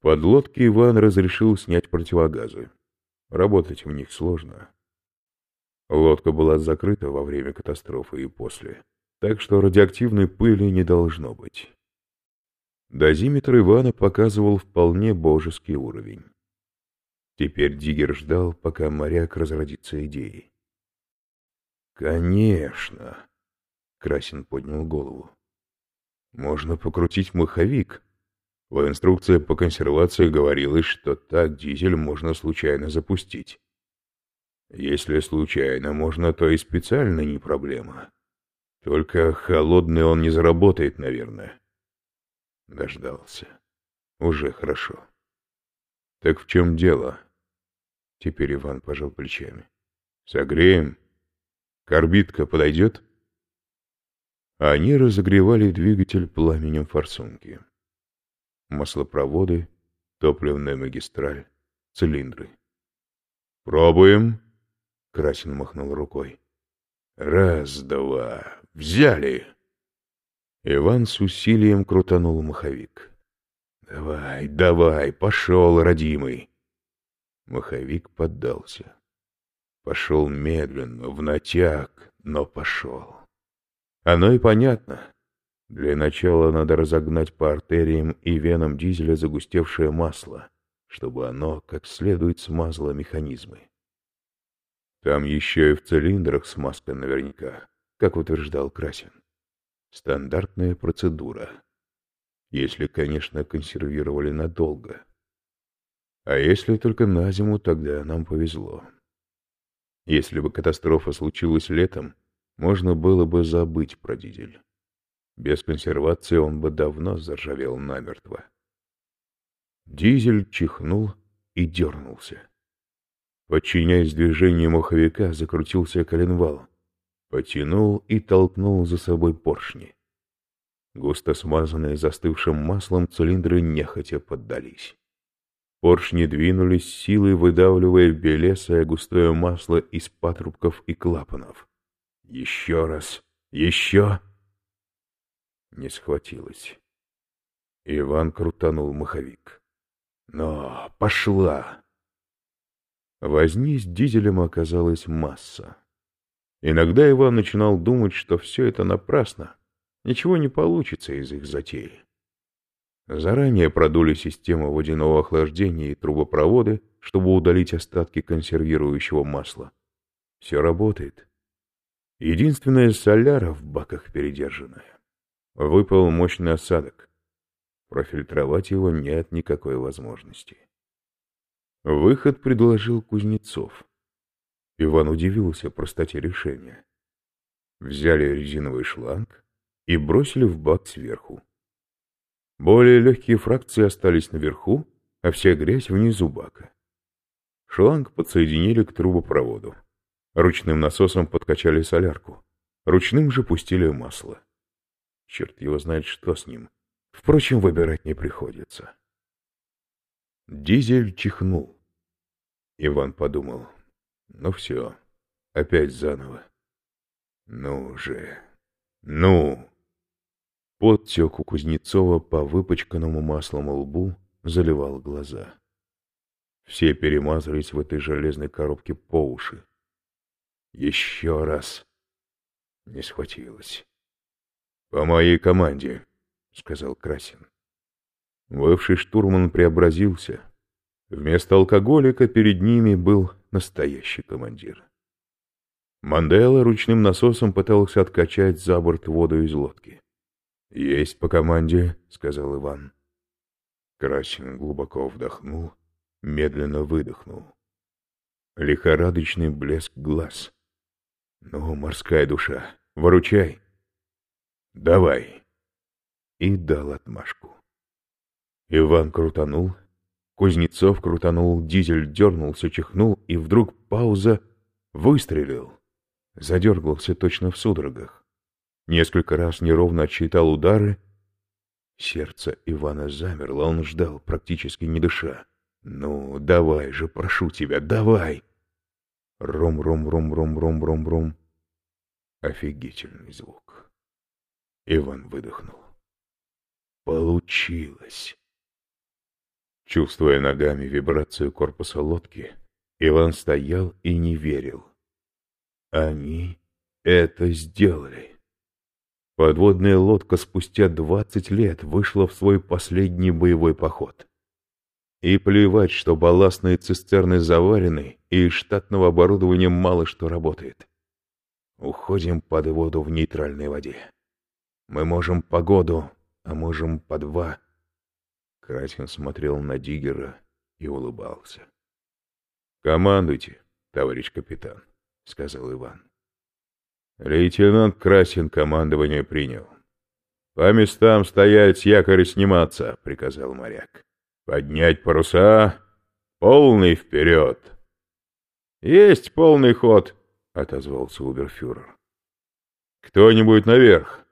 Подлодки Иван разрешил снять противогазы. Работать в них сложно. Лодка была закрыта во время катастрофы и после, так что радиоактивной пыли не должно быть. Дозиметр Ивана показывал вполне божеский уровень. Теперь Диггер ждал, пока моряк разродится идеей. «Конечно!» — Красин поднял голову. «Можно покрутить маховик. В инструкции по консервации говорилось, что так дизель можно случайно запустить. Если случайно можно, то и специально не проблема. Только холодный он не заработает, наверное». Дождался. Уже хорошо. «Так в чем дело?» Теперь Иван пожал плечами. «Согреем? Корбитка подойдет?» Они разогревали двигатель пламенем форсунки. Маслопроводы, топливная магистраль, цилиндры. «Пробуем!» — Красин махнул рукой. «Раз, два, взяли!» Иван с усилием крутанул маховик. «Давай, давай, пошел, родимый!» Маховик поддался. Пошел медленно, в натяг, но пошел. Оно и понятно. Для начала надо разогнать по артериям и венам дизеля загустевшее масло, чтобы оно как следует смазало механизмы. Там еще и в цилиндрах смазка наверняка, как утверждал Красин. Стандартная процедура. Если, конечно, консервировали надолго. А если только на зиму, тогда нам повезло. Если бы катастрофа случилась летом, можно было бы забыть про дизель. Без консервации он бы давно заржавел намертво. Дизель чихнул и дернулся. Подчиняясь движению маховика, закрутился коленвал. Потянул и толкнул за собой поршни. Густо смазанные застывшим маслом цилиндры нехотя поддались. Поршни двинулись силой, выдавливая белесое густое масло из патрубков и клапанов. Еще раз, еще... Не схватилось. Иван крутанул маховик. Но пошла! Возни с дизелем оказалась масса. Иногда Иван начинал думать, что все это напрасно. Ничего не получится из их затеи. Заранее продули систему водяного охлаждения и трубопроводы, чтобы удалить остатки консервирующего масла. Все работает. Единственная соляра в баках передержанная. Выпал мощный осадок. Профильтровать его нет никакой возможности. Выход предложил Кузнецов. Иван удивился простоте решения. Взяли резиновый шланг и бросили в бак сверху. Более легкие фракции остались наверху, а вся грязь внизу бака. Шланг подсоединили к трубопроводу. Ручным насосом подкачали солярку. Ручным же пустили масло. Черт его знает, что с ним. Впрочем, выбирать не приходится. Дизель чихнул. Иван подумал. Ну все, опять заново. Ну же, ну! Подтек у Кузнецова по выпачканному маслом лбу заливал глаза. Все перемазались в этой железной коробке по уши. Еще раз. Не схватилось. «По моей команде», — сказал Красин. Бывший штурман преобразился. Вместо алкоголика перед ними был настоящий командир. Мандела ручным насосом пытался откачать за борт воду из лодки. «Есть по команде», — сказал Иван. Красин глубоко вдохнул, медленно выдохнул. Лихорадочный блеск глаз. «Ну, морская душа, выручай!» «Давай!» И дал отмашку. Иван крутанул, Кузнецов крутанул, дизель дернулся, чихнул, и вдруг пауза выстрелил. Задергался точно в судорогах. Несколько раз неровно отсчитал удары. Сердце Ивана замерло, он ждал, практически не дыша. «Ну, давай же, прошу тебя, давай!» Ром-ром-ром-ром-ром-ром-ром. Офигительный звук. Иван выдохнул. Получилось. Чувствуя ногами вибрацию корпуса лодки, Иван стоял и не верил. Они это сделали. Подводная лодка спустя двадцать лет вышла в свой последний боевой поход. И плевать, что балластные цистерны заварены, и штатного оборудования мало что работает. Уходим под воду в нейтральной воде. Мы можем по году, а можем по два. Красин смотрел на Диггера и улыбался. «Командуйте, товарищ капитан», — сказал Иван. Лейтенант Красин командование принял. «По местам стоять, якорь сниматься», — приказал моряк. «Поднять паруса, полный вперед!» «Есть полный ход», — отозвался Уберфюрер. «Кто-нибудь наверх?»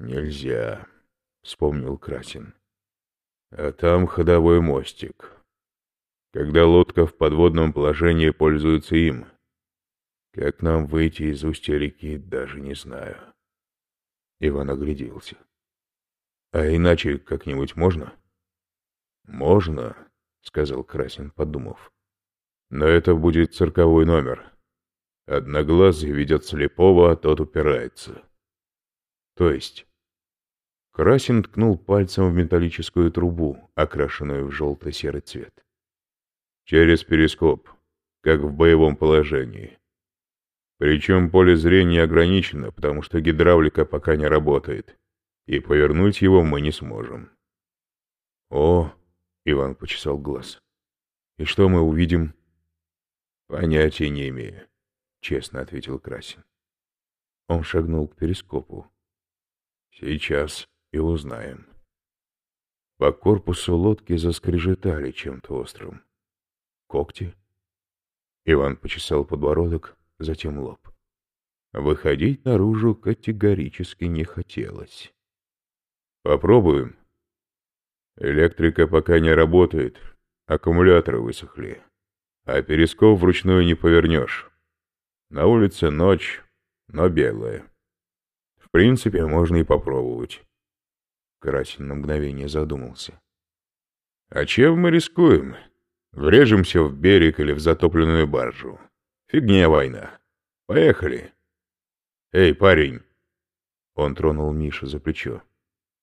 «Нельзя», — вспомнил Красин. «А там ходовой мостик. Когда лодка в подводном положении пользуется им, как нам выйти из устья реки, даже не знаю. Иван огляделся. А иначе как-нибудь можно? Можно, сказал Красин, подумав. Но это будет цирковой номер. Одноглазый ведет слепого, а тот упирается. То есть... Красин ткнул пальцем в металлическую трубу, окрашенную в желто-серый цвет. Через перископ, как в боевом положении. Причем поле зрения ограничено, потому что гидравлика пока не работает, и повернуть его мы не сможем. О, Иван почесал глаз. И что мы увидим? Понятия не имею, честно ответил Красин. Он шагнул к перископу. Сейчас и узнаем. По корпусу лодки заскрежетали чем-то острым. Когти? Иван почесал подбородок, затем лоб. Выходить наружу категорически не хотелось. «Попробуем». Электрика пока не работает, аккумуляторы высохли, а перископ вручную не повернешь. На улице ночь, но белая. В принципе, можно и попробовать. Красин на мгновение задумался. «А чем мы рискуем? Врежемся в берег или в затопленную баржу. Фигня война. Поехали. Эй, парень. Он тронул Миша за плечо.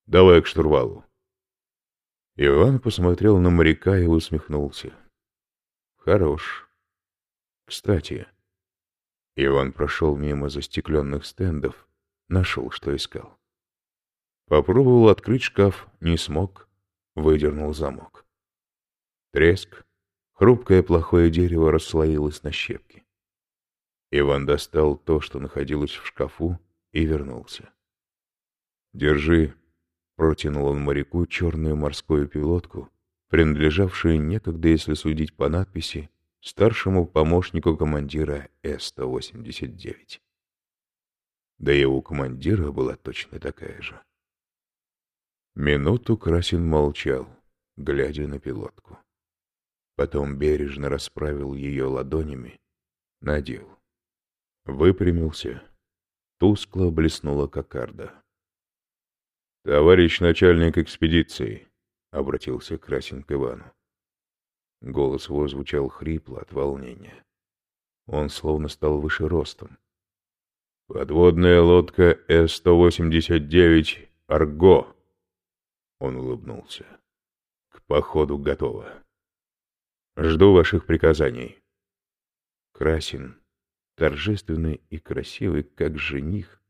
Давай к штурвалу. Иван посмотрел на моряка и усмехнулся. Хорош. Кстати, Иван прошел мимо застекленных стендов, нашел, что искал. Попробовал открыть шкаф, не смог, выдернул замок. Треск. Хрупкое плохое дерево расслоилось на щепки. Иван достал то, что находилось в шкафу, и вернулся. «Держи», — протянул он моряку черную морскую пилотку, принадлежавшую некогда, если судить по надписи, старшему помощнику командира С-189. Да и у командира была точно такая же. Минуту Красин молчал, глядя на пилотку. Потом бережно расправил ее ладонями, надел. Выпрямился. Тускло блеснула кокарда. «Товарищ начальник экспедиции», — обратился Красин к Ивану. Голос его звучал хрипло от волнения. Он словно стал выше ростом. «Подводная лодка С-189 «Арго». Он улыбнулся. «К походу готово. Жду ваших приказаний». Красин торжественный и красивый, как жених,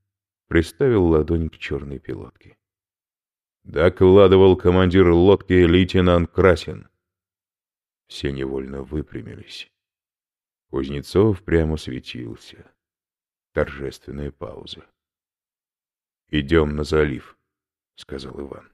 приставил ладонь к черной пилотке. Докладывал командир лодки лейтенант Красин. Все невольно выпрямились. Кузнецов прямо светился. Торжественная пауза. «Идем на залив», — сказал Иван.